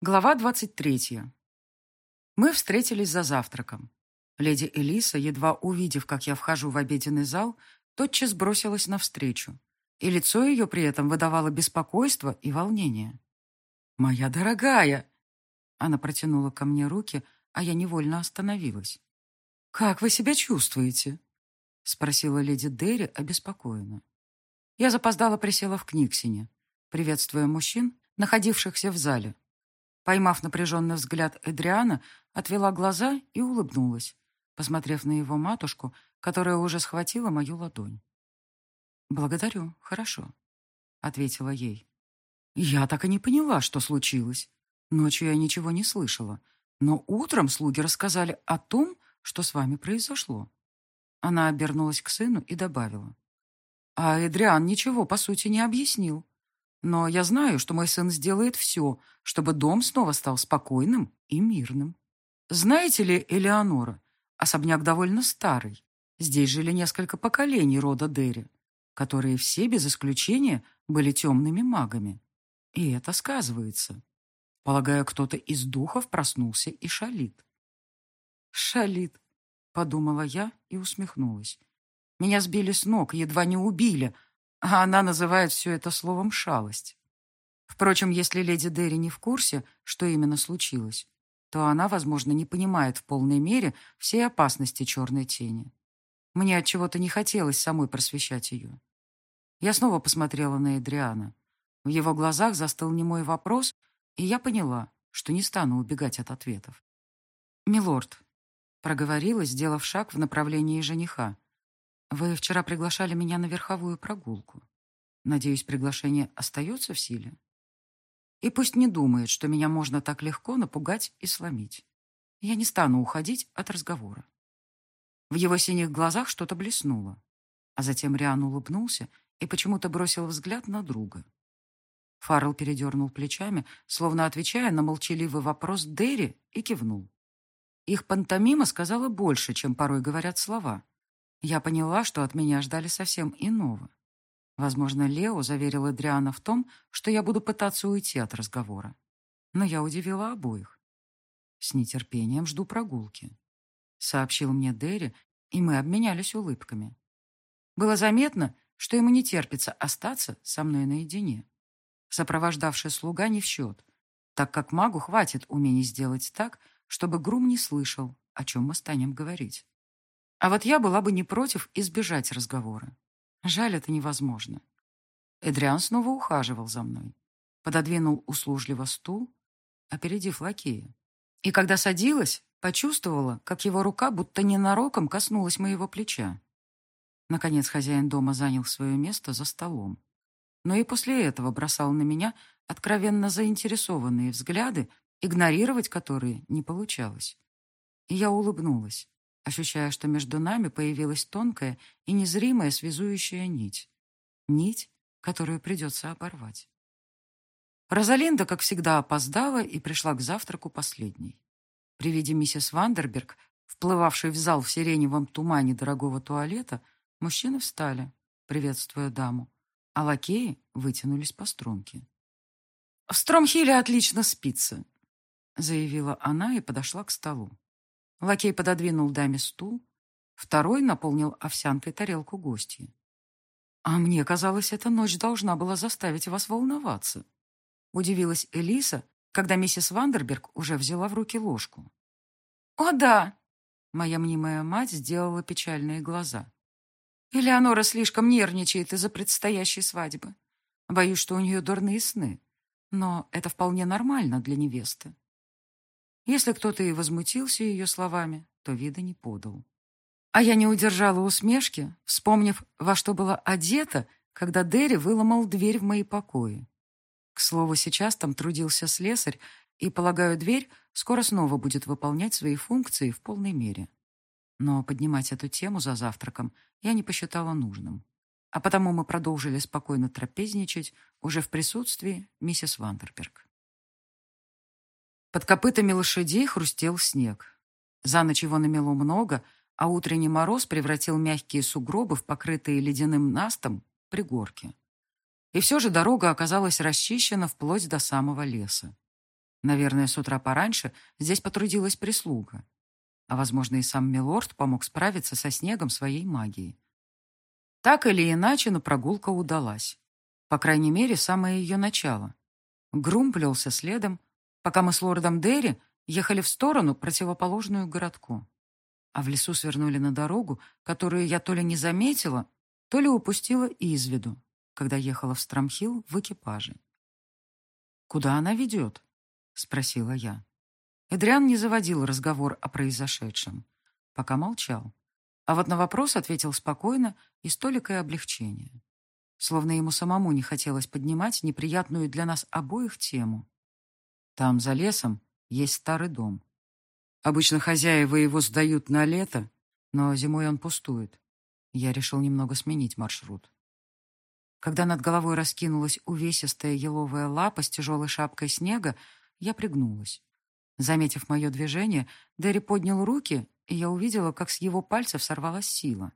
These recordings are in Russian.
Глава 23. Мы встретились за завтраком. Леди Элиса, едва увидев, как я вхожу в обеденный зал, тотчас бросилась навстречу, и лицо ее при этом выдавало беспокойство и волнение. «Моя дорогая!» Она протянула ко мне руки, а я невольно остановилась. «Как вы себя чувствуете?» спросила леди Дерри обеспокоенно. Я запоздала присела в Книксине, приветствуя мужчин, находившихся в зале, Поймав напряженный взгляд Эдриана, отвела глаза и улыбнулась, посмотрев на его матушку, которая уже схватила мою ладонь. «Благодарю, хорошо», — ответила ей. «Я так и не поняла, что случилось. Ночью я ничего не слышала, но утром слуги рассказали о том, что с вами произошло». Она обернулась к сыну и добавила. «А Эдриан ничего, по сути, не объяснил. Но я знаю, что мой сын сделает все, чтобы дом снова стал спокойным и мирным. Знаете ли, Элеонора, особняк довольно старый. Здесь жили несколько поколений рода Дерри, которые все без исключения были темными магами. И это сказывается. Полагаю, кто-то из духов проснулся и шалит. «Шалит», — подумала я и усмехнулась. Меня сбили с ног, едва не убили — а она называет все это словом «шалость». Впрочем, если леди Дерри не в курсе, что именно случилось, то она, возможно, не понимает в полной мере всей опасности черной тени. Мне от чего то не хотелось самой просвещать ее. Я снова посмотрела на Эдриана. В его глазах застыл немой вопрос, и я поняла, что не стану убегать от ответов. «Милорд», — проговорила, сделав шаг в направлении жениха, вы вчера приглашали меня на верховую прогулку. Надеюсь, приглашение остается в силе? И пусть не думает, что меня можно так легко напугать и сломить. Я не стану уходить от разговора. В его синих глазах что-то блеснуло, а затем Риан улыбнулся и почему-то бросил взгляд на друга. Фаррелл передернул плечами, словно отвечая на молчаливый вопрос Дерри, и кивнул. Их пантомима сказала больше, чем порой говорят слова. Я поняла, что от меня ждали совсем иного. Возможно, Лео заверил Адриана в том, что я буду пытаться уйти от разговора. Но я удивила обоих. «С нетерпением жду прогулки», — сообщил мне Дерри, и мы обменялись улыбками. Было заметно, что ему не терпится остаться со мной наедине. Сопровождавший слуга не в счет, так как магу хватит умений сделать так, чтобы Грум не слышал, о чем мы станем говорить. А вот я была бы не против избежать разговора. Жаль, это невозможно. Эдриан снова ухаживал за мной. Пододвинул услужливо стул, опередив лакея. И когда садилась, почувствовала, как его рука будто ненароком коснулась моего плеча. Наконец хозяин дома занял свое место за столом. Но и после этого бросал на меня откровенно заинтересованные взгляды, игнорировать которые не получалось. И я улыбнулась ощущая, что между нами появилась тонкая и незримая связующая нить. Нить, которую придется оборвать. Розалинда, как всегда, опоздала и пришла к завтраку последней. При виде миссис Вандерберг, вплывавшей в зал в сиреневом тумане дорогого туалета, мужчины встали, приветствуя даму, а лакеи вытянулись по струнке. «В Стромхиле отлично спится», — заявила она и подошла к столу. Лакей пододвинул даме стул, второй наполнил овсянкой тарелку гостья. «А мне казалось, эта ночь должна была заставить вас волноваться», удивилась Элиса, когда миссис Вандерберг уже взяла в руки ложку. «О, да!» Моя мнимая мать сделала печальные глаза. «Элеонора слишком нервничает из-за предстоящей свадьбы. Боюсь, что у нее дурные сны. Но это вполне нормально для невесты. Если кто-то и возмутился ее словами, то вида не подал. А я не удержала усмешки, вспомнив, во что была одета, когда Дерри выломал дверь в мои покои. К слову, сейчас там трудился слесарь, и, полагаю, дверь скоро снова будет выполнять свои функции в полной мере. Но поднимать эту тему за завтраком я не посчитала нужным. А потому мы продолжили спокойно трапезничать уже в присутствии миссис Вандерберг. Под копытами лошадей хрустел снег. За ночь его намело много, а утренний мороз превратил мягкие сугробы в покрытые ледяным настом пригорки. И все же дорога оказалась расчищена вплоть до самого леса. Наверное, с утра пораньше здесь потрудилась прислуга. А, возможно, и сам Милорд помог справиться со снегом своей магией. Так или иначе, но прогулка удалась. По крайней мере, самое ее начало. Грум плелся следом, пока мы с лордом Дерри ехали в сторону, противоположную городку. А в лесу свернули на дорогу, которую я то ли не заметила, то ли упустила из виду, когда ехала в Страмхилл в экипаже. «Куда она ведет?» — спросила я. Эдриан не заводил разговор о произошедшем, пока молчал. А вот на вопрос ответил спокойно и с толикой облегчения. Словно ему самому не хотелось поднимать неприятную для нас обоих тему. Там, за лесом, есть старый дом. Обычно хозяева его сдают на лето, но зимой он пустует. Я решил немного сменить маршрут. Когда над головой раскинулась увесистая еловая лапа с тяжелой шапкой снега, я пригнулась. Заметив мое движение, Дерри поднял руки, и я увидела, как с его пальцев сорвалась сила.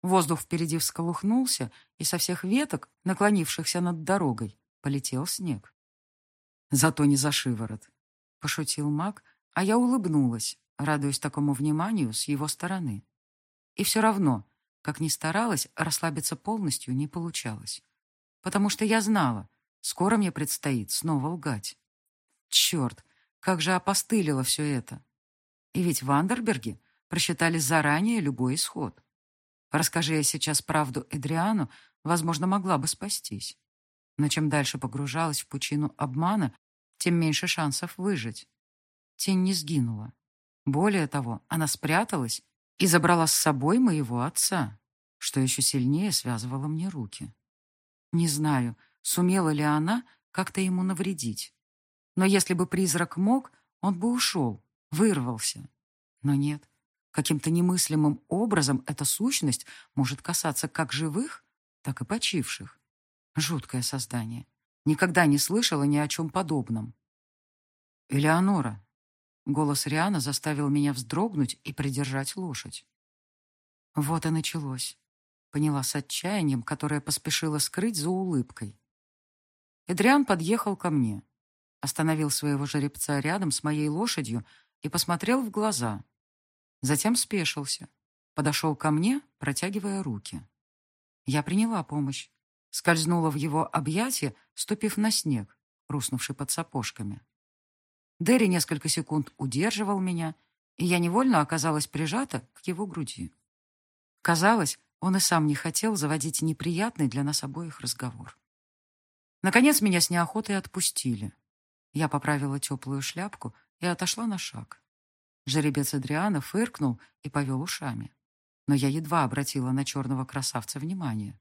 Воздух впереди всколыхнулся, и со всех веток, наклонившихся над дорогой, полетел снег. Зато не за шиворот, — пошутил маг, а я улыбнулась, радуясь такому вниманию с его стороны. И все равно, как ни старалась, расслабиться полностью не получалось. Потому что я знала, скоро мне предстоит снова лгать. Черт, как же опостылило все это. И ведь в Андерберге просчитали заранее любой исход. Расскажи я сейчас правду Эдриану, возможно, могла бы спастись. Но чем дальше погружалась в пучину обмана, тем меньше шансов выжить. Тень не сгинула. Более того, она спряталась и забрала с собой моего отца, что еще сильнее связывало мне руки. Не знаю, сумела ли она как-то ему навредить. Но если бы призрак мог, он бы ушел, вырвался. Но нет. Каким-то немыслимым образом эта сущность может касаться как живых, так и почивших. Жуткое создание. Никогда не слышала ни о чем подобном. «Элеонора!» Голос Риана заставил меня вздрогнуть и придержать лошадь. Вот и началось. Поняла с отчаянием, которое поспешила скрыть за улыбкой. Эдриан подъехал ко мне остановил своего жеребца рядом с моей лошадью и посмотрел в глаза. Затем спешился, подошел ко мне, протягивая руки. Я приняла помощь, скользнула в его объятия, ступив на снег, руснувший под сапожками. Дерри несколько секунд удерживал меня, и я невольно оказалась прижата к его груди. Казалось, он и сам не хотел заводить неприятный для нас обоих разговор. Наконец меня с неохотой отпустили. Я поправила теплую шляпку и отошла на шаг. Жеребец Адриана фыркнул и повел ушами. Но я едва обратила на черного красавца внимание.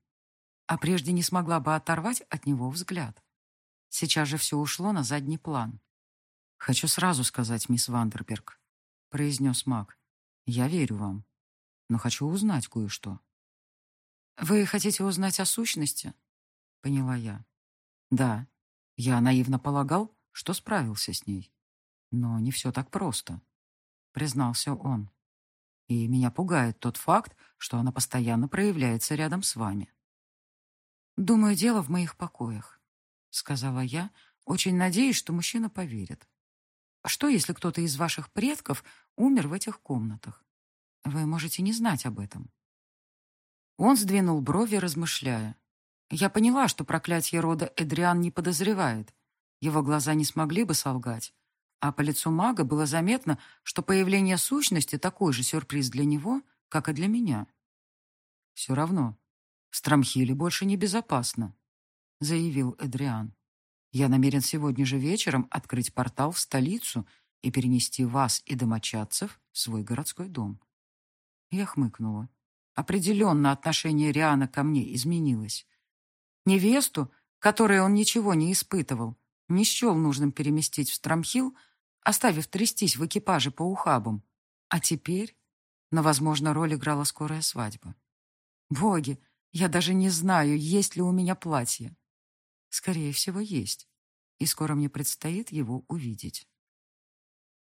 А прежде не смогла бы оторвать от него взгляд. Сейчас же все ушло на задний план. «Хочу сразу сказать, мисс Вандерберг», — произнес маг. «Я верю вам, но хочу узнать кое-что». «Вы хотите узнать о сущности?» — поняла я. «Да, я наивно полагал, что справился с ней. Но не все так просто, признался он. И меня пугает тот факт, что она постоянно проявляется рядом с вами. «Думаю, дело в моих покоях», — сказала я, очень надеюсь, что мужчина поверит. «А что, если кто-то из ваших предков умер в этих комнатах? Вы можете не знать об этом». Он сдвинул брови, размышляя. Я поняла, что проклятие рода Эдриан не подозревает, его глаза не смогли бы солгать. А по лицу мага было заметно, что появление сущности такой же сюрприз для него, как и для меня. «Все равно, в Страмхиле больше небезопасно», — заявил Эдриан. «Я намерен сегодня же вечером открыть портал в столицу и перенести вас и домочадцев в свой городской дом». Я хмыкнула. Определенно отношение Риана ко мне изменилось. Невесту, которой он ничего не испытывал, не счел нужным переместить в Страмхил, оставив трястись в экипаже по ухабам. А теперь... Но, возможно, роль играла скорая свадьба. Боги, я даже не знаю, есть ли у меня платье. Скорее всего, есть. И скоро мне предстоит его увидеть.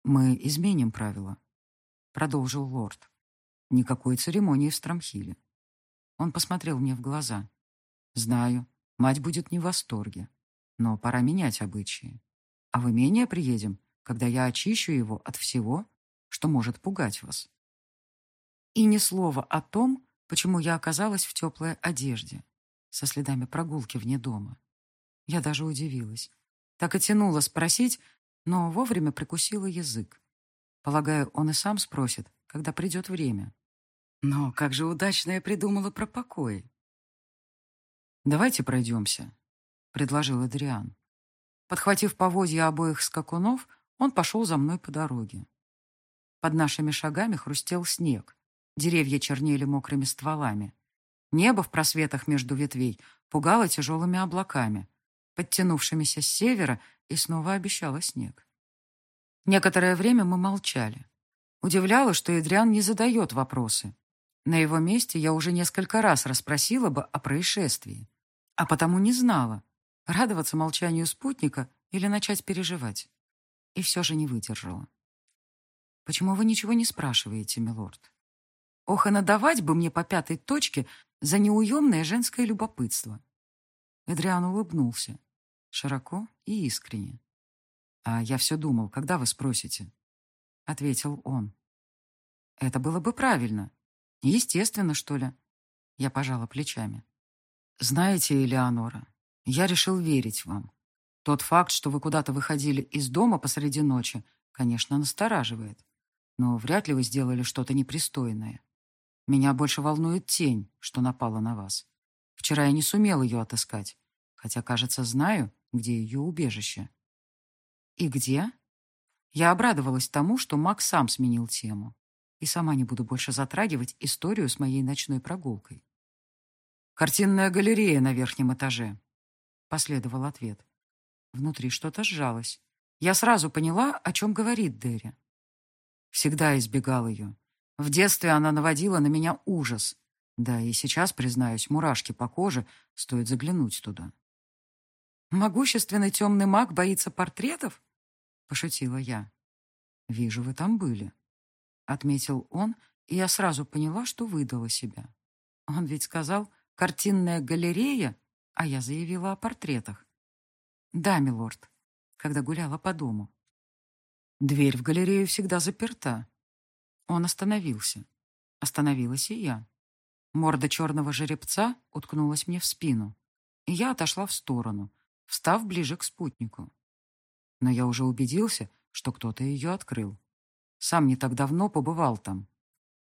«Мы изменим правила», — продолжил лорд. «Никакой церемонии в Страмхиле». Он посмотрел мне в глаза. «Знаю, мать будет не в восторге. Но пора менять обычаи. А в имение приедем когда я очищу его от всего, что может пугать вас. И ни слова о том, почему я оказалась в теплой одежде, со следами прогулки вне дома. Я даже удивилась. Так и тянула спросить, но вовремя прикусила язык. Полагаю, он и сам спросит, когда придет время. Но как же удачно я придумала про покой. «Давайте пройдемся», — предложил Адриан. Подхватив поводья обоих скакунов, он пошел за мной по дороге. Под нашими шагами хрустел снег. Деревья чернели мокрыми стволами. Небо в просветах между ветвей пугало тяжелыми облаками, подтянувшимися с севера, и снова обещало снег. Некоторое время мы молчали. Удивляло, что Эдриан не задает вопросы. На его месте я уже несколько раз расспросила бы о происшествии, а потому не знала, радоваться молчанию спутника или начать переживать. И все же не выдержала. «Почему вы ничего не спрашиваете, милорд?» Ох, и надавать бы мне по пятой точке за неуемное женское любопытство. Эдриан улыбнулся, широко и искренне. «А я все думал, когда вы спросите?» — ответил он. «Это было бы правильно. Естественно, что ли?» Я пожала плечами. «Знаете, Элеонора, я решил верить вам. Тот факт, что вы куда-то выходили из дома посреди ночи, конечно, настораживает. Но вряд ли вы сделали что-то непристойное. Меня больше волнует тень, что напала на вас. Вчера я не сумел ее отыскать, хотя, кажется, знаю, где ее убежище. И где? Я обрадовалась тому, что Макс сам сменил тему. И сама не буду больше затрагивать историю с моей ночной прогулкой. «Картинная галерея на верхнем этаже», — последовал ответ. Внутри что-то сжалось. Я сразу поняла, о чем говорит Дерри. Всегда избегал ее. В детстве она наводила на меня ужас. Да и сейчас, признаюсь, мурашки по коже, стоит заглянуть туда. «Могущественный темный маг боится портретов?» — пошутила я. «Вижу, вы там были», — отметил он, и я сразу поняла, что выдала себя. Он ведь сказал «картинная галерея», а я заявила о портретах. «Да, милорд», когда гуляла по дому. Дверь в галерею всегда заперта. Он остановился. Остановилась и я. Морда черного жеребца уткнулась мне в спину, и я отошла в сторону, встав ближе к спутнику. Но я уже убедился, что кто-то ее открыл. Сам не так давно побывал там,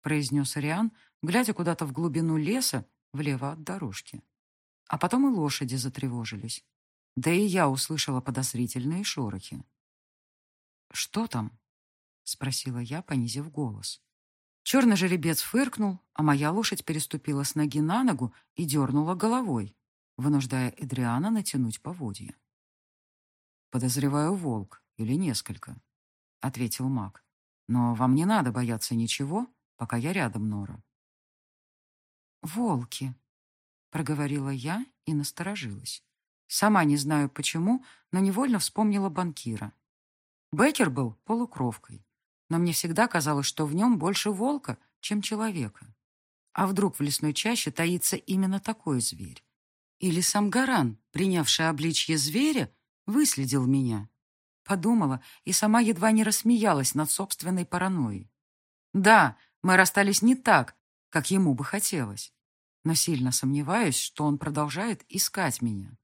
произнес Ариан, глядя куда-то в глубину леса, влево от дорожки. А потом и лошади затревожились. Да и я услышала подозрительные шорохи. «Что там?» — спросила я, понизив голос. Черный жеребец фыркнул, а моя лошадь переступила с ноги на ногу и дернула головой вынуждая Эдриана натянуть поводья. «Подозреваю волк или несколько», — ответил маг. «Но вам не надо бояться ничего, пока я рядом, Нора». «Волки», — проговорила я и насторожилась. Сама не знаю почему, но невольно вспомнила банкира. Беккер был полукровкой, но мне всегда казалось, что в нем больше волка, чем человека. А вдруг в лесной чаще таится именно такой зверь? Или сам Гаран, принявший обличье зверя, выследил меня? Подумала и сама едва не рассмеялась над собственной паранойей. Да, мы расстались не так, как ему бы хотелось. Но сильно сомневаюсь, что он продолжает искать меня.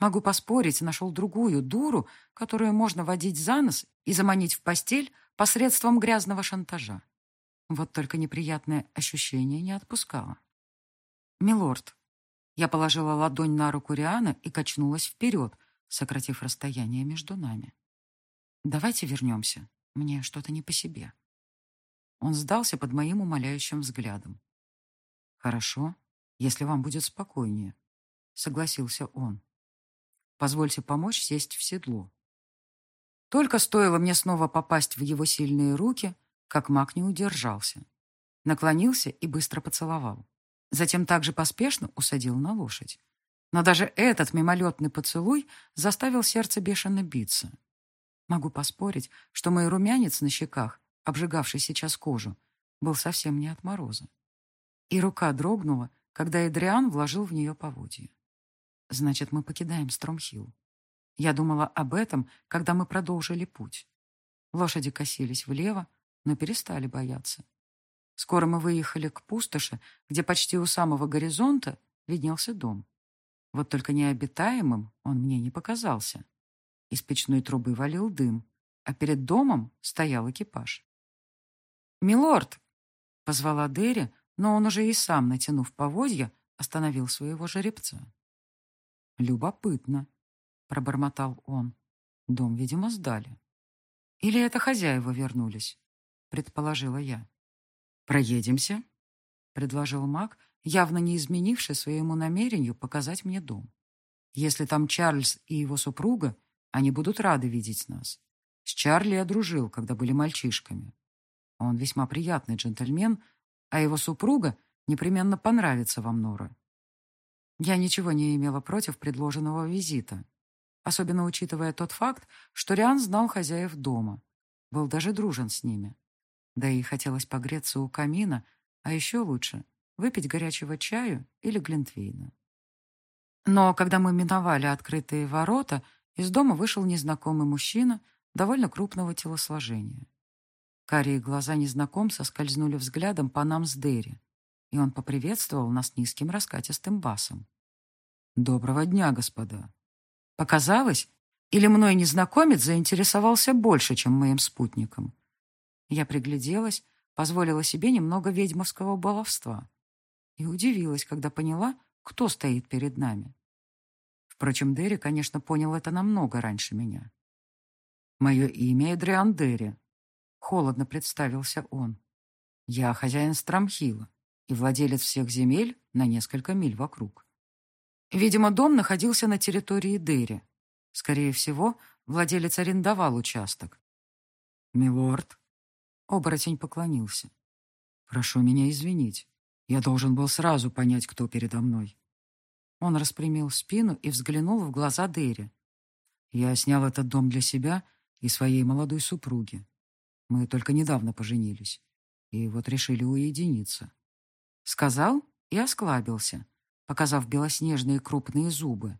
Могу поспорить, нашел другую дуру, которую можно водить за нос и заманить в постель посредством грязного шантажа. Вот только неприятное ощущение не отпускало. «Милорд, я положила ладонь на руку Риана и качнулась вперед, сократив расстояние между нами. «Давайте вернемся. Мне что-то не по себе». Он сдался под моим умоляющим взглядом. «Хорошо, если вам будет спокойнее», — согласился он. «Позвольте помочь сесть в седло». Только стоило мне снова попасть в его сильные руки, как маг не удержался. Наклонился и быстро поцеловал. Затем также поспешно усадил на лошадь. Но даже этот мимолетный поцелуй заставил сердце бешено биться. Могу поспорить, что мой румянец на щеках, обжигавший сейчас кожу, был совсем не от мороза. И рука дрогнула, когда Эдриан вложил в нее поводья. Значит, мы покидаем Стромхилл. Я думала об этом, когда мы продолжили путь. Лошади косились влево, но перестали бояться. Скоро мы выехали к пустоши, где почти у самого горизонта виднелся дом. Вот только необитаемым он мне не показался. Из печной трубы валил дым, а перед домом стоял экипаж. «Милорд!» — позвала Дерри, но он уже и сам, натянув поводья, остановил своего жеребца. «Любопытно», — пробормотал он. «Дом, видимо, сдали». «Или это хозяева вернулись?» — предположила я. «Проедемся?» — предложил маг, явно не изменивший своему намерению показать мне дом. «Если там Чарльз и его супруга, они будут рады видеть нас. С Чарли я дружил, когда были мальчишками. Он весьма приятный джентльмен, а его супруга непременно понравится вам, Нора. Я ничего не имела против предложенного визита, особенно учитывая тот факт, что Риан знал хозяев дома, был даже дружен с ними. Да и хотелось погреться у камина, а еще лучше выпить горячего чаю или глинтвейна. Но когда мы миновали открытые ворота, из дома вышел незнакомый мужчина довольно крупного телосложения. Карие глаза незнакомца скользнули взглядом по нам с Дерри, и он поприветствовал нас низким раскатистым басом. «Доброго дня, господа!» Показалось, или мной незнакомец заинтересовался больше, чем моим спутником? Я пригляделась, позволила себе немного ведьмовского баловства и удивилась, когда поняла, кто стоит перед нами. Впрочем, Дерри, конечно, понял это намного раньше меня. «Мое имя Эдриан Дерри», — холодно представился он. «Я хозяин Страмхила и владелец всех земель на несколько миль вокруг». Видимо, дом находился на территории Дерри. Скорее всего, владелец арендовал участок. «Милорд», — оборотень поклонился, — «прошу меня извинить. Я должен был сразу понять, кто передо мной. Он распрямил спину и взглянул в глаза Дерри. «Я снял этот дом для себя и своей молодой супруги. Мы только недавно поженились. И вот решили уединиться». Сказал и осклабился, показав белоснежные крупные зубы.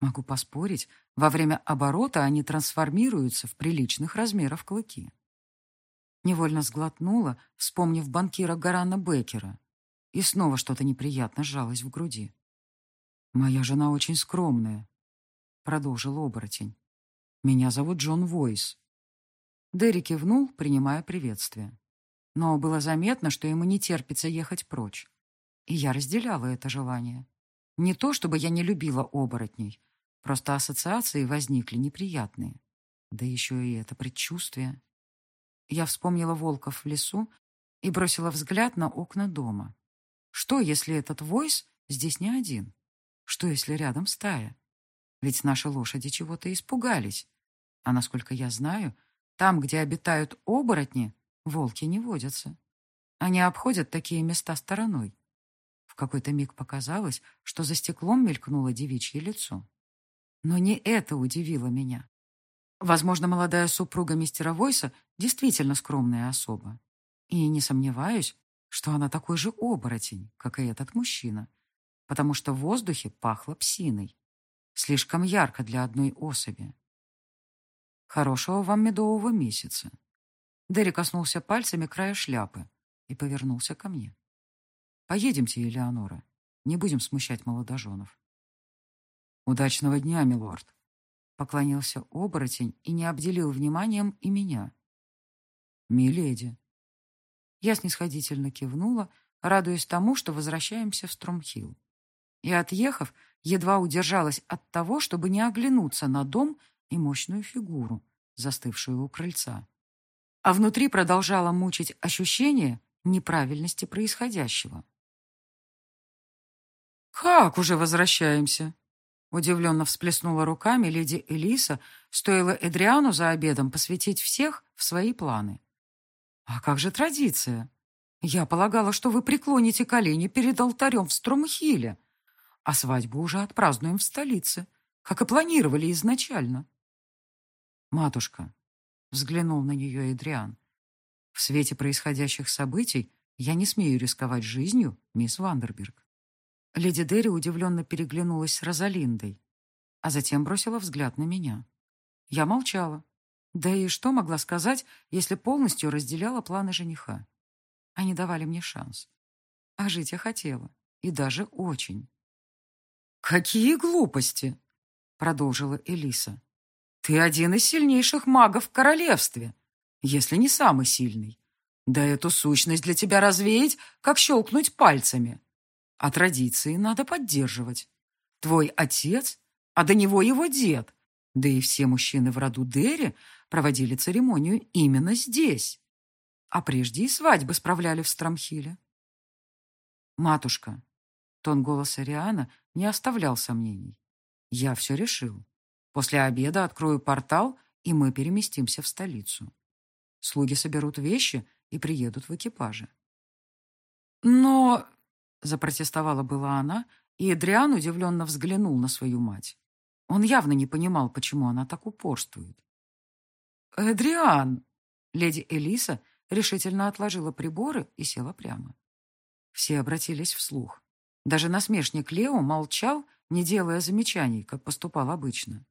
Могу поспорить, во время оборота они трансформируются в приличных размеров клыки. Невольно сглотнула, вспомнив банкира Гарана Беккера, и снова что-то неприятно сжалось в груди. «Моя жена очень скромная», — продолжил оборотень. «Меня зовут Джон Войс». Дерри кивнул, принимая приветствие. Но было заметно, что ему не терпится ехать прочь. И я разделяла это желание. Не то, чтобы я не любила оборотней, просто ассоциации возникли неприятные. Да еще и это предчувствие. Я вспомнила волков в лесу и бросила взгляд на окна дома. Что, если этот Войс здесь не один? Что, если рядом стая? Ведь наши лошади чего-то испугались. А насколько я знаю, там, где обитают оборотни, волки не водятся. Они обходят такие места стороной. В какой-то миг показалось, что за стеклом мелькнуло девичье лицо. Но не это удивило меня. Возможно, молодая супруга мистера Войса действительно скромная особа. И не сомневаюсь, что она такой же оборотень, как и этот мужчина, потому что в воздухе пахло псиной. Слишком ярко для одной особи. Хорошего вам медового месяца. Дерри коснулся пальцами края шляпы и повернулся ко мне. Поедемте, Элеонора. Не будем смущать молодоженов. Удачного дня, милорд. Поклонился оборотень и не обделил вниманием и меня. Миледи. Я снисходительно кивнула, радуясь тому, что возвращаемся в Стромхилл и, отъехав, едва удержалась от того, чтобы не оглянуться на дом и мощную фигуру, застывшую у крыльца. А внутри продолжало мучить ощущение неправильности происходящего. «Как уже возвращаемся?» Удивленно всплеснула руками леди Элиса, стоило Эдриану за обедом посвятить всех в свои планы. «А как же традиция? Я полагала, что вы преклоните колени перед алтарем в Стромхиле, а свадьбу уже отпразднуем в столице, как и планировали изначально. Матушка, взглянул на нее Эдриан, в свете происходящих событий я не смею рисковать жизнью, мисс Вандерберг. Леди Дерри удивленно переглянулась с Розалиндой, а затем бросила взгляд на меня. Я молчала. Да и что могла сказать, если полностью разделяла планы жениха? Они давали мне шанс. А жить я хотела. И даже очень. «Какие глупости!» — продолжила Элиса. «Ты один из сильнейших магов в королевстве, если не самый сильный. Да эту сущность для тебя развеять, как щелкнуть пальцами. А традиции надо поддерживать. Твой отец, а до него его дед, да и все мужчины в роду Дерри проводили церемонию именно здесь. А прежде и свадьбы справляли в Страмхиле. «Матушка», — тон голоса Риана не оставлял сомнений. «Я все решил. После обеда открою портал, и мы переместимся в столицу. Слуги соберут вещи и приедут в экипаже». «Но...» — запротестовала была она, и Эдриан удивленно взглянул на свою мать. Он явно не понимал, почему она так упорствует. «Эдриан!» Леди Элиса решительно отложила приборы и села прямо. Все обратились вслух. Даже насмешник Лео молчал, не делая замечаний, как поступал обычно.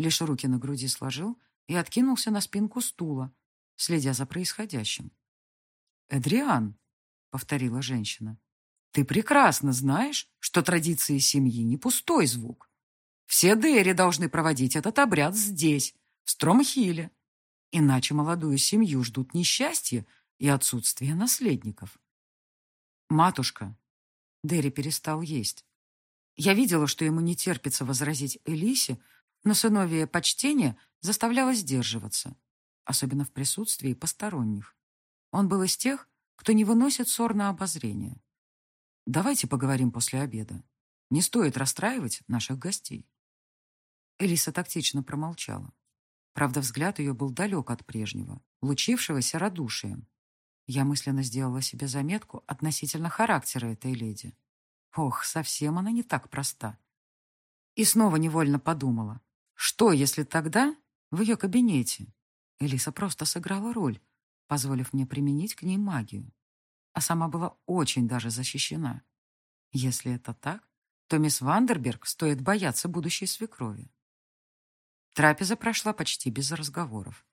Лишь руки на груди сложил и откинулся на спинку стула, следя за происходящим. «Эдриан», — повторила женщина, — «ты прекрасно знаешь, что традиции семьи не пустой звук. Все Дерри должны проводить этот обряд здесь, в Стромхиле. Иначе молодую семью ждут несчастье и отсутствие наследников. «Матушка!» Дерри перестал есть. Я видела, что ему не терпится возразить Элисе, но сыновье почтение заставляло сдерживаться, особенно в присутствии посторонних. Он был из тех, кто не выносит ссор на обозрение. Давайте поговорим после обеда. Не стоит расстраивать наших гостей. Элиса тактично промолчала. Правда, взгляд ее был далек от прежнего, лучившегося радушием. Я мысленно сделала себе заметку относительно характера этой леди. Ох, совсем она не так проста. И снова невольно подумала, что, если тогда в ее кабинете Элиса просто сыграла роль, позволив мне применить к ней магию, а сама была очень даже защищена. Если это так, то мисс Вандерберг стоит бояться будущей свекрови. Трапеза прошла почти без разговоров.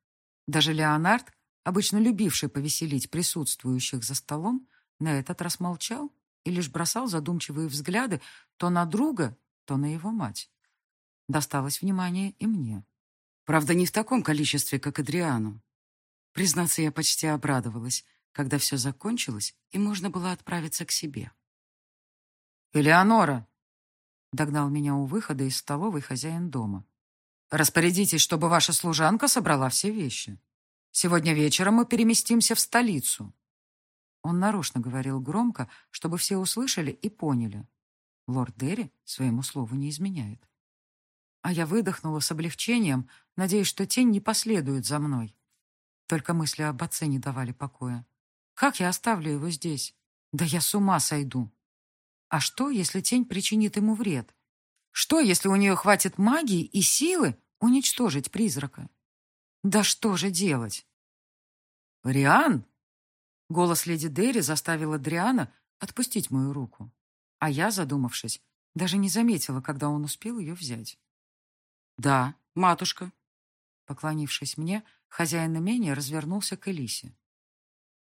Даже Леонард, обычно любивший повеселить присутствующих за столом, на этот раз молчал и лишь бросал задумчивые взгляды то на друга, то на его мать. Досталось внимание и мне. Правда, не в таком количестве, как Адриану. Признаться, я почти обрадовалась, когда все закончилось, и можно было отправиться к себе. «Элеонора!» — догнал меня у выхода из столовой хозяин дома. Распорядитесь, чтобы ваша служанка собрала все вещи. Сегодня вечером мы переместимся в столицу». Он нарочно говорил громко, чтобы все услышали и поняли. Лорд Дерри своему слову не изменяет. А я выдохнула с облегчением, надеясь, что тень не последует за мной. Только мысли об отце не давали покоя. Как я оставлю его здесь? Да я с ума сойду. А что, если тень причинит ему вред? Что, если у нее хватит магии и силы уничтожить призрака? Да что же делать? «Риан!» Голос леди Дерри заставил Адриана отпустить мою руку. А я, задумавшись, даже не заметила, когда он успел ее взять. «Да, матушка». Поклонившись мне, хозяин имения развернулся к Элисе.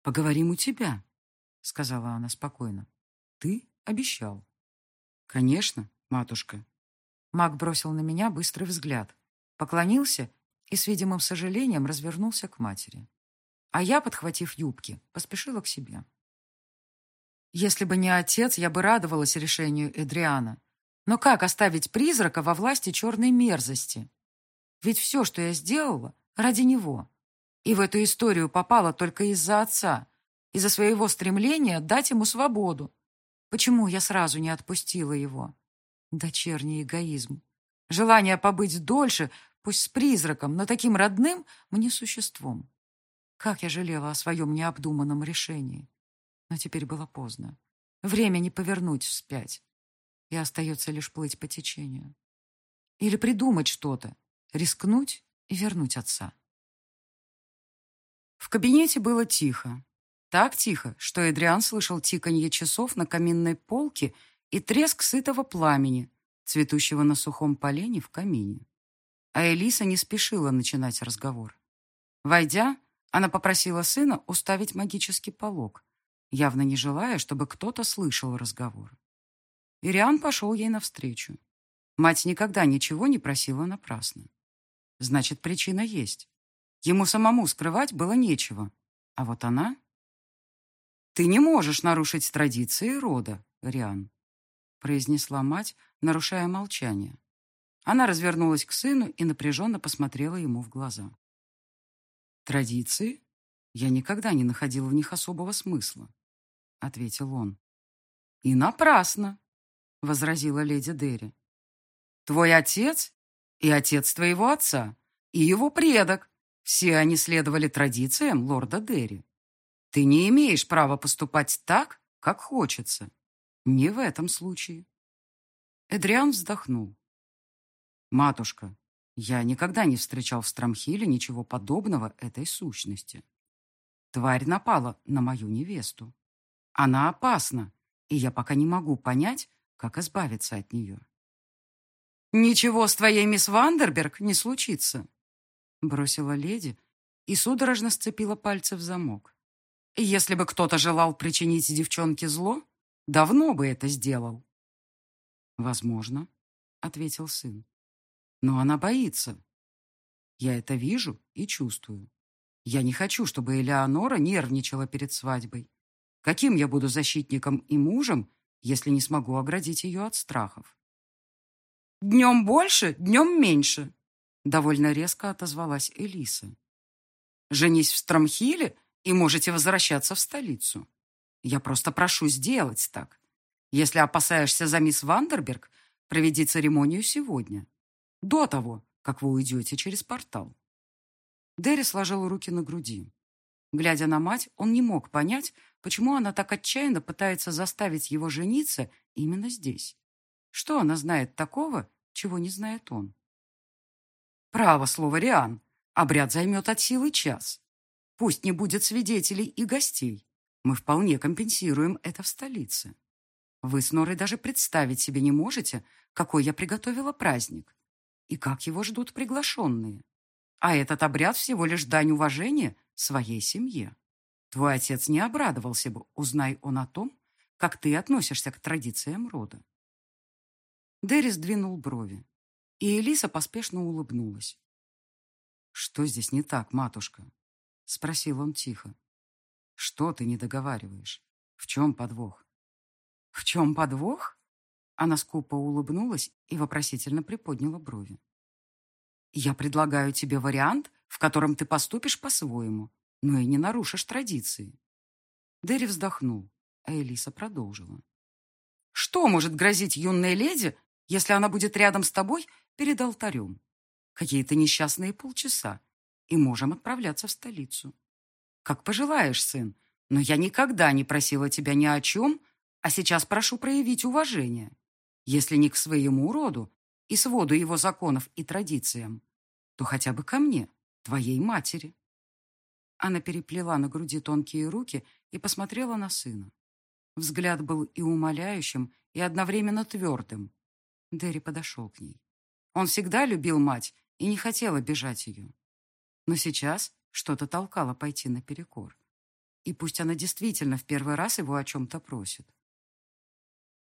«Поговорим у тебя», — сказала она спокойно. «Ты обещал». «Конечно, матушка», Маг бросил на меня быстрый взгляд, поклонился и с видимым сожалением развернулся к матери. А я, подхватив юбки, поспешила к себе. Если бы не отец, я бы радовалась решению Эдриана. Но как оставить призрака во власти черной мерзости? Ведь все, что я сделала, ради него. И в эту историю попала только из-за отца, из-за своего стремления дать ему свободу. Почему я сразу не отпустила его? Дочерний эгоизм. Желание побыть дольше, пусть с призраком, но таким родным мне существом. Как я жалела о своем необдуманном решении. Но теперь было поздно. Время не повернуть вспять. И остается лишь плыть по течению. Или придумать что-то, рискнуть и вернуть отца. В кабинете было тихо. Так тихо, что Эдриан слышал тиканье часов на каминной полке и треск сытого пламени, цветущего на сухом полене в камине. А Элиса не спешила начинать разговор. Войдя, она попросила сына уставить магический полог, явно не желая, чтобы кто-то слышал разговор. Ириан пошел ей навстречу. Мать никогда ничего не просила напрасно. Значит, причина есть. Ему самому скрывать было нечего. А вот она... «Ты не можешь нарушить традиции рода, Риан», произнесла мать, нарушая молчание. Она развернулась к сыну и напряженно посмотрела ему в глаза. «Традиции? Я никогда не находила в них особого смысла», — ответил он. «И напрасно», — возразила леди Дерри. «Твой отец и отец твоего отца, и его предок, все они следовали традициям лорда Дерри. Ты не имеешь права поступать так, как хочется. Не в этом случае». Эдриан вздохнул. «Матушка, я никогда не встречал в Страмхиле ничего подобного этой сущности. Тварь напала на мою невесту. Она опасна, и я пока не могу понять, как избавиться от нее. «Ничего с твоей мисс Вандерберг не случится», — бросила леди и судорожно сцепила пальцы в замок. «Если бы кто-то желал причинить девчонке зло, давно бы это сделал». «Возможно», — ответил сын. «Но она боится. Я это вижу и чувствую. Я не хочу, чтобы Элеонора нервничала перед свадьбой. Каким я буду защитником и мужем, если не смогу оградить ее от страхов? «Днем больше, днем меньше», — довольно резко отозвалась Элиса. «Женись в Стромхиле, и можете возвращаться в столицу. Я просто прошу сделать так. Если опасаешься за мисс Вандерберг, проведи церемонию сегодня, до того, как вы уйдете через портал». Дерри сложил руки на груди. Глядя на мать, он не мог понять, почему она так отчаянно пытается заставить его жениться именно здесь. Что она знает такого, чего не знает он? Право слово, Риан. Обряд займет от силы час. Пусть не будет свидетелей и гостей. Мы вполне компенсируем это в столице. Вы с Норой даже представить себе не можете, какой я приготовила праздник. И как его ждут приглашенные. А этот обряд всего лишь дань уважения своей семье. Твой отец не обрадовался бы, узнай он о том, как ты относишься к традициям рода. Дерри сдвинул брови, и Элиса поспешно улыбнулась. «Что здесь не так, матушка?» — спросил он тихо. «Что ты не договариваешь? В чем подвох?» «В чем подвох?» Она скупо улыбнулась и вопросительно приподняла брови. Я предлагаю тебе вариант, в котором ты поступишь по-своему, но и не нарушишь традиции. Дерри вздохнул, а Элиса продолжила. Что может грозить юной леди, если она будет рядом с тобой перед алтарем? Какие-то несчастные полчаса, и можем отправляться в столицу. Как пожелаешь, сын, но я никогда не просила тебя ни о чем, а сейчас прошу проявить уважение. Если не к своему роду, и своду его законов и традициям, то хотя бы ко мне, твоей матери. Она переплела на груди тонкие руки и посмотрела на сына. Взгляд был и умоляющим, и одновременно твердым. Дерри подошел к ней. Он всегда любил мать и не хотел обижать ее. Но сейчас что-то толкало пойти наперекор. И пусть она действительно в первый раз его о чем-то просит.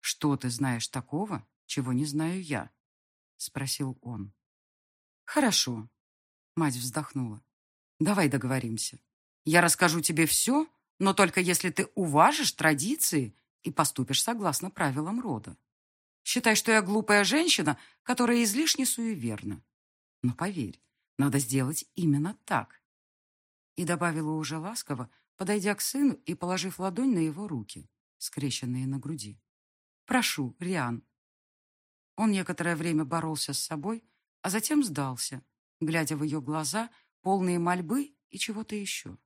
«Что ты знаешь такого, чего не знаю я?» — спросил он. «Хорошо», — мать вздохнула. «Давай договоримся. Я расскажу тебе все, но только если ты уважишь традиции и поступишь согласно правилам рода. Считай, что я глупая женщина, которая излишне суеверна. Но поверь, надо сделать именно так». И добавила уже ласково, подойдя к сыну и положив ладонь на его руки, скрещенные на груди. «Прошу, Риан, он некоторое время боролся с собой, а затем сдался, глядя в ее глаза, полные мольбы и чего-то еще.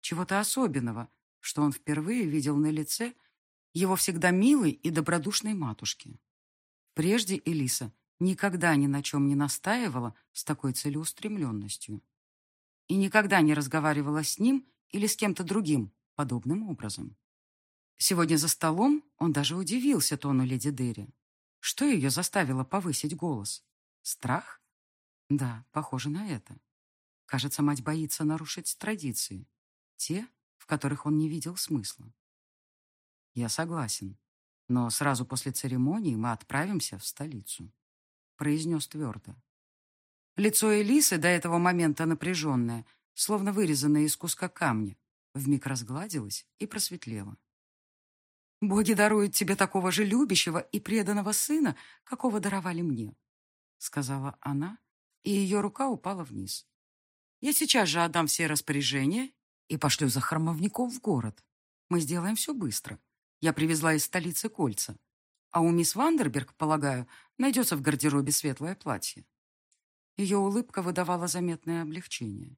Чего-то особенного, что он впервые видел на лице его всегда милой и добродушной матушки. Прежде Элиса никогда ни на чем не настаивала с такой целеустремленностью. И никогда не разговаривала с ним или с кем-то другим подобным образом. Сегодня за столом он даже удивился тону леди Дерри. Что ее заставило повысить голос? Страх? Да, похоже на это. Кажется, мать боится нарушить традиции. Те, в которых он не видел смысла. Я согласен. Но сразу после церемонии мы отправимся в столицу. Произнес твердо. Лицо Элисы, до этого момента напряженное, словно вырезанное из куска камня, вмиг разгладилось и просветлело. «Боги даруют тебе такого же любящего и преданного сына, какого даровали мне», сказала она, и ее рука упала вниз. «Я сейчас же отдам все распоряжения и пошлю за храмовников в город. Мы сделаем все быстро. Я привезла из столицы кольца. А у мисс Вандерберг, полагаю, найдется в гардеробе светлое платье». Ее улыбка выдавала заметное облегчение.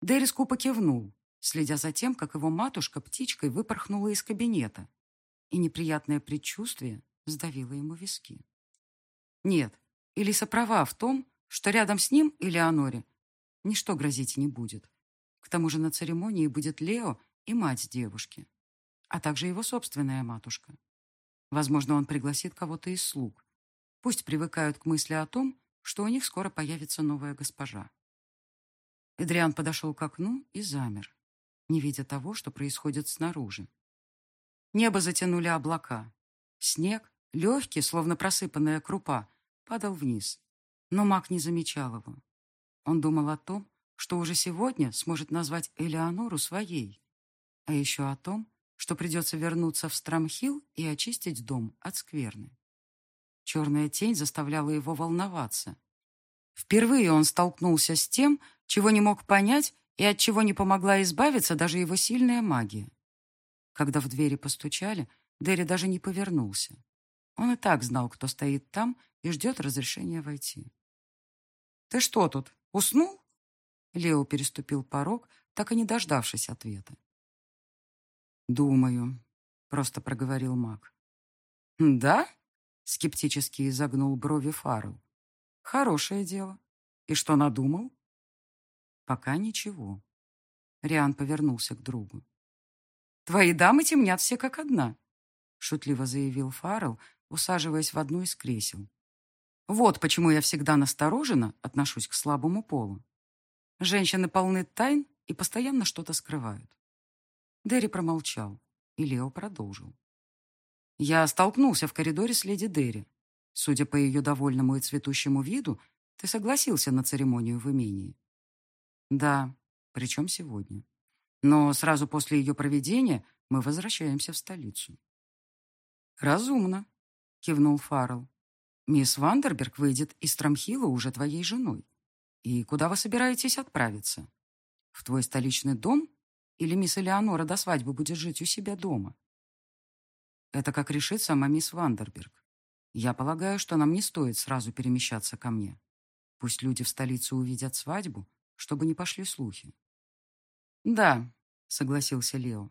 Дерри скупо кивнул, следя за тем, как его матушка птичкой выпорхнула из кабинета, и неприятное предчувствие сдавило ему виски. Нет, Элиса права в том, что рядом с ним и Леоноре ничто грозить не будет. К тому же на церемонии будет Лео и мать девушки, а также его собственная матушка. Возможно, он пригласит кого-то из слуг. Пусть привыкают к мысли о том, что у них скоро появится новая госпожа. Эдриан подошел к окну и замер, не видя того, что происходит снаружи. Небо затянули облака. Снег, легкий, словно просыпанная крупа, падал вниз. Но маг не замечал его. Он думал о том, что уже сегодня сможет назвать Элеонору своей. А еще о том, что придется вернуться в Страмхилл и очистить дом от скверны. Черная тень заставляла его волноваться. Впервые он столкнулся с тем, чего не мог понять и от чего не помогла избавиться даже его сильная магия. Когда в двери постучали, Дерри даже не повернулся. Он и так знал, кто стоит там и ждет разрешения войти. «Ты что тут, уснул?» Лео переступил порог, так и не дождавшись ответа. «Думаю», — просто проговорил маг. «Да?» — скептически изогнул брови Фаррелл. «Хорошее дело. И что надумал?» «Пока ничего». Риан повернулся к другу. Твои дамы темнят все как одна», — шутливо заявил Фаррелл, усаживаясь в одно из кресел. «Вот почему я всегда настороженно отношусь к слабому полу. Женщины полны тайн и постоянно что-то скрывают». Дерри промолчал, и Лео продолжил. «Я столкнулся в коридоре с леди Дерри. Судя по ее довольному и цветущему виду, ты согласился на церемонию в имении». «Да, причем сегодня». Но сразу после ее проведения мы возвращаемся в столицу. «Разумно», — кивнул Фаррелл. «Мисс Вандерберг выйдет из Трамхила уже твоей женой. И куда вы собираетесь отправиться? В твой столичный дом? Или мисс Элеонора до свадьбы будет жить у себя дома?» Это как решит сама мисс Вандерберг. Я полагаю, что нам не стоит сразу перемещаться ко мне. Пусть люди в столице увидят свадьбу, чтобы не пошли слухи. «Да», — согласился Лео.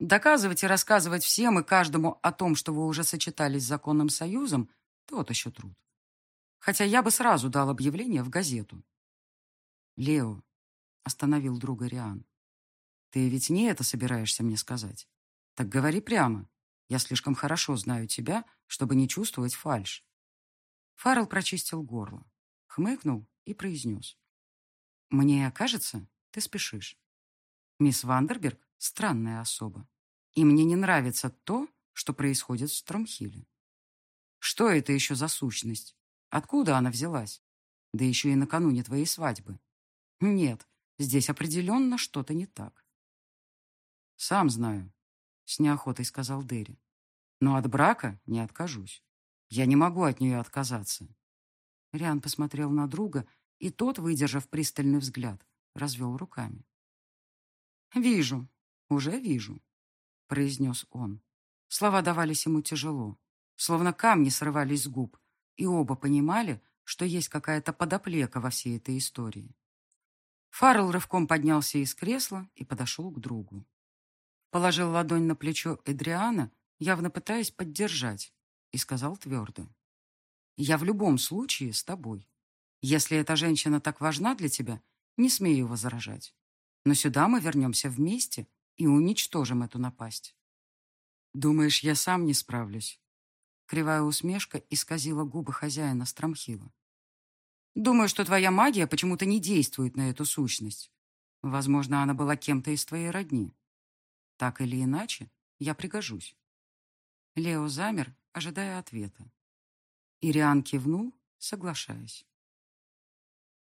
«Доказывать и рассказывать всем и каждому о том, что вы уже сочетались с законным союзом, тот еще труд. Хотя я бы сразу дал объявление в газету». «Лео», — остановил друга Риан, — «ты ведь не это собираешься мне сказать? Так говори прямо. Я слишком хорошо знаю тебя, чтобы не чувствовать фальшь». Фаррелл прочистил горло, хмыкнул и произнес. «Мне кажется, ты спешишь. Мисс Вандерберг — странная особа. И мне не нравится то, что происходит в Стромхиле. Что это еще за сущность? Откуда она взялась? Да еще и накануне твоей свадьбы. Нет, здесь определенно что-то не так. Сам знаю, — с неохотой сказал Дерри. Но от брака не откажусь. Я не могу от нее отказаться. Риан посмотрел на друга, и тот, выдержав пристальный взгляд, развел руками. «Вижу, уже вижу», — произнес он. Слова давались ему тяжело, словно камни срывались с губ, и оба понимали, что есть какая-то подоплека во всей этой истории. Фаррелл рывком поднялся из кресла и подошел к другу. Положил ладонь на плечо Эдриана, явно пытаясь поддержать, и сказал твердо. «Я в любом случае с тобой. Если эта женщина так важна для тебя, не смею возражать. Но сюда мы вернемся вместе и уничтожим эту напасть. Думаешь, я сам не справлюсь? Кривая усмешка исказила губы хозяина Страмхила. Думаю, что твоя магия почему-то не действует на эту сущность. Возможно, она была кем-то из твоей родни. Так или иначе, я пригожусь. Лео замер, ожидая ответа. Ириан кивнул, соглашаясь.